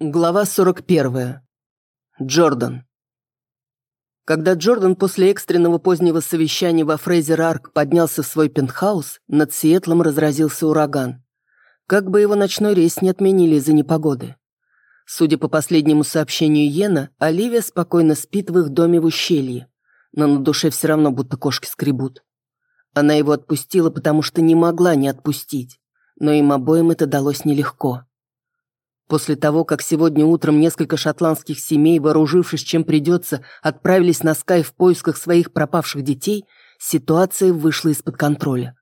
Глава 41. Джордан. Когда Джордан после экстренного позднего совещания во Фрейзер-Арк поднялся в свой пентхаус, над Сиэтлом разразился ураган. Как бы его ночной рейс не отменили из-за непогоды. Судя по последнему сообщению Йена, Оливия спокойно спит в их доме в ущелье. Но на душе все равно будто кошки скребут. Она его отпустила, потому что не могла не отпустить. Но им обоим это далось нелегко. После того, как сегодня утром несколько шотландских семей, вооружившись чем придется, отправились на Скай в поисках своих пропавших детей, ситуация вышла из-под контроля.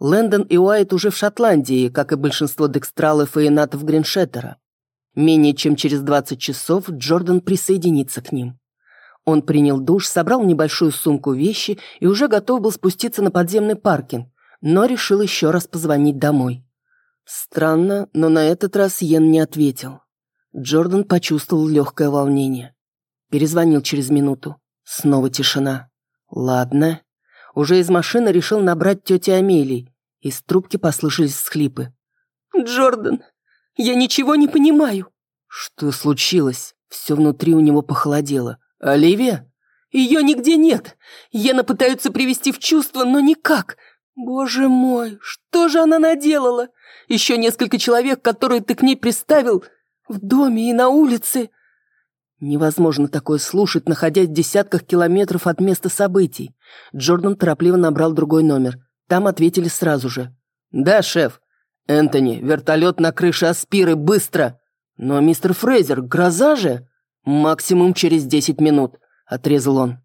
Лэндон и Уайт уже в Шотландии, как и большинство декстралов и энатов Гриншеттера. Менее чем через 20 часов Джордан присоединится к ним. Он принял душ, собрал небольшую сумку вещи и уже готов был спуститься на подземный паркинг, но решил еще раз позвонить домой. Странно, но на этот раз Йен не ответил. Джордан почувствовал легкое волнение. Перезвонил через минуту. Снова тишина. Ладно. Уже из машины решил набрать тети Амелии. Из трубки послышались всхлипы. «Джордан, я ничего не понимаю». Что случилось? Все внутри у него похолодело. «Оливия?» «Ее нигде нет. Ена пытаются привести в чувство, но никак. Боже мой, что же она наделала? Еще несколько человек, которые ты к ней приставил, в доме и на улице. Невозможно такое слушать, находясь в десятках километров от места событий. Джордан торопливо набрал другой номер. Там ответили сразу же. «Да, шеф. Энтони, вертолет на крыше Аспиры, быстро!» «Но, мистер Фрейзер, гроза же!» «Максимум через десять минут», — отрезал он.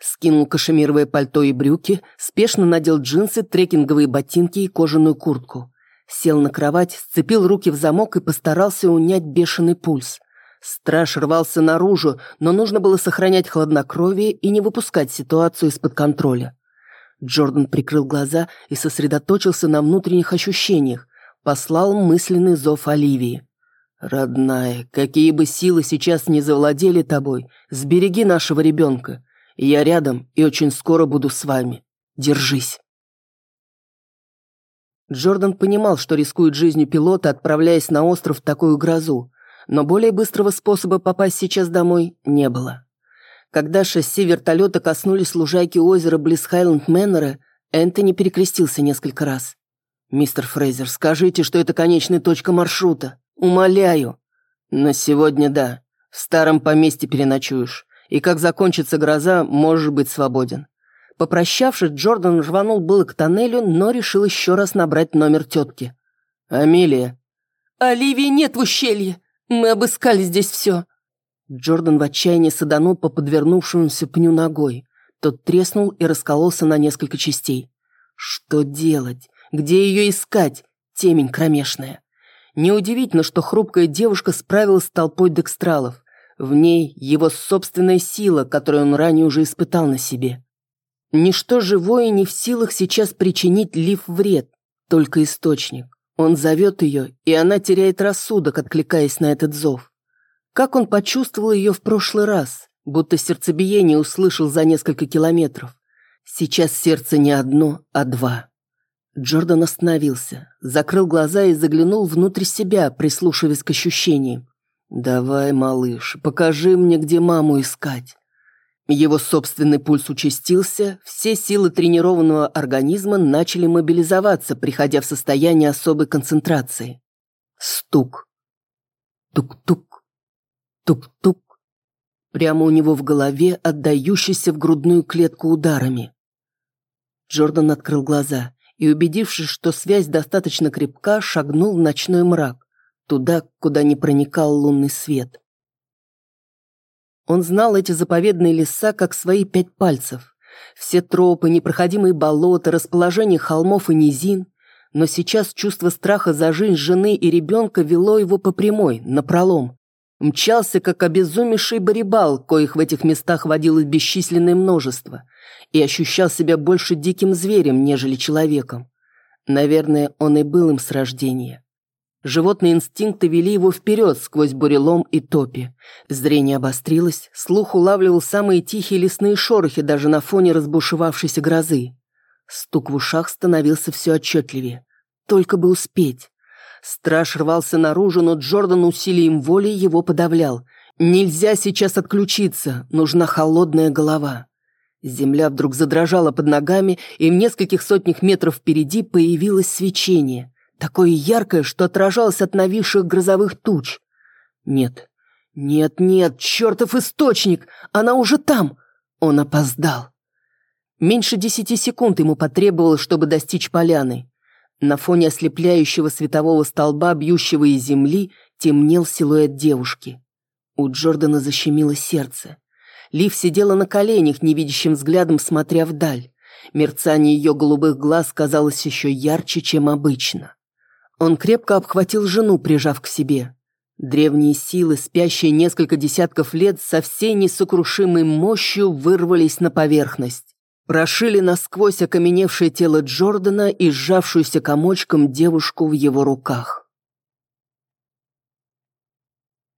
Скинул кашемировое пальто и брюки, спешно надел джинсы, трекинговые ботинки и кожаную куртку. Сел на кровать, сцепил руки в замок и постарался унять бешеный пульс. Страж рвался наружу, но нужно было сохранять хладнокровие и не выпускать ситуацию из-под контроля. Джордан прикрыл глаза и сосредоточился на внутренних ощущениях, послал мысленный зов Оливии. «Родная, какие бы силы сейчас не завладели тобой, сбереги нашего ребенка. Я рядом и очень скоро буду с вами. Держись». Джордан понимал, что рискует жизнью пилота, отправляясь на остров в такую грозу, но более быстрого способа попасть сейчас домой не было. Когда шасси вертолета коснулись лужайки озера близ Хайленд Мэннера, Энтони перекрестился несколько раз. «Мистер Фрейзер, скажите, что это конечная точка маршрута. Умоляю». «На сегодня да. В старом поместье переночуешь. И как закончится гроза, можешь быть свободен. Попрощавшись, Джордан рванул было к тоннелю, но решил еще раз набрать номер тетки. «Амелия». «Оливии нет в ущелье. Мы обыскали здесь все». Джордан в отчаянии саданул по подвернувшемуся пню ногой. Тот треснул и раскололся на несколько частей. Что делать? Где ее искать? Темень кромешная. Неудивительно, что хрупкая девушка справилась с толпой декстралов. В ней его собственная сила, которую он ранее уже испытал на себе. Ничто живое не в силах сейчас причинить Лив вред, только источник. Он зовет ее, и она теряет рассудок, откликаясь на этот зов. Как он почувствовал ее в прошлый раз, будто сердцебиение услышал за несколько километров. Сейчас сердце не одно, а два. Джордан остановился, закрыл глаза и заглянул внутрь себя, прислушиваясь к ощущениям. «Давай, малыш, покажи мне, где маму искать». Его собственный пульс участился, все силы тренированного организма начали мобилизоваться, приходя в состояние особой концентрации. Стук. Тук-тук. Тук-тук. Прямо у него в голове, отдающийся в грудную клетку ударами. Джордан открыл глаза и, убедившись, что связь достаточно крепка, шагнул в ночной мрак, туда, куда не проникал лунный свет. Он знал эти заповедные леса как свои пять пальцев. Все тропы, непроходимые болота, расположение холмов и низин. Но сейчас чувство страха за жизнь жены и ребенка вело его по прямой, напролом. Мчался, как обезумевший барибал, коих в этих местах водилось бесчисленное множество, и ощущал себя больше диким зверем, нежели человеком. Наверное, он и был им с рождения. Животные инстинкты вели его вперед сквозь бурелом и топи. Зрение обострилось, слух улавливал самые тихие лесные шорохи даже на фоне разбушевавшейся грозы. Стук в ушах становился все отчетливее. Только бы успеть. Страж рвался наружу, но Джордан усилием воли его подавлял. Нельзя сейчас отключиться, нужна холодная голова. Земля вдруг задрожала под ногами, и в нескольких сотнях метров впереди появилось свечение. Такое яркое, что отражалось от нависших грозовых туч. Нет, нет, нет, чертов источник! Она уже там! Он опоздал. Меньше десяти секунд ему потребовалось, чтобы достичь поляны. На фоне ослепляющего светового столба, бьющего из земли, темнел силуэт девушки. У Джордана защемило сердце. Лив сидела на коленях, невидящим взглядом смотря вдаль. Мерцание ее голубых глаз казалось еще ярче, чем обычно. Он крепко обхватил жену, прижав к себе. Древние силы, спящие несколько десятков лет, со всей несокрушимой мощью вырвались на поверхность. Прошили насквозь окаменевшее тело Джордана и сжавшуюся комочком девушку в его руках.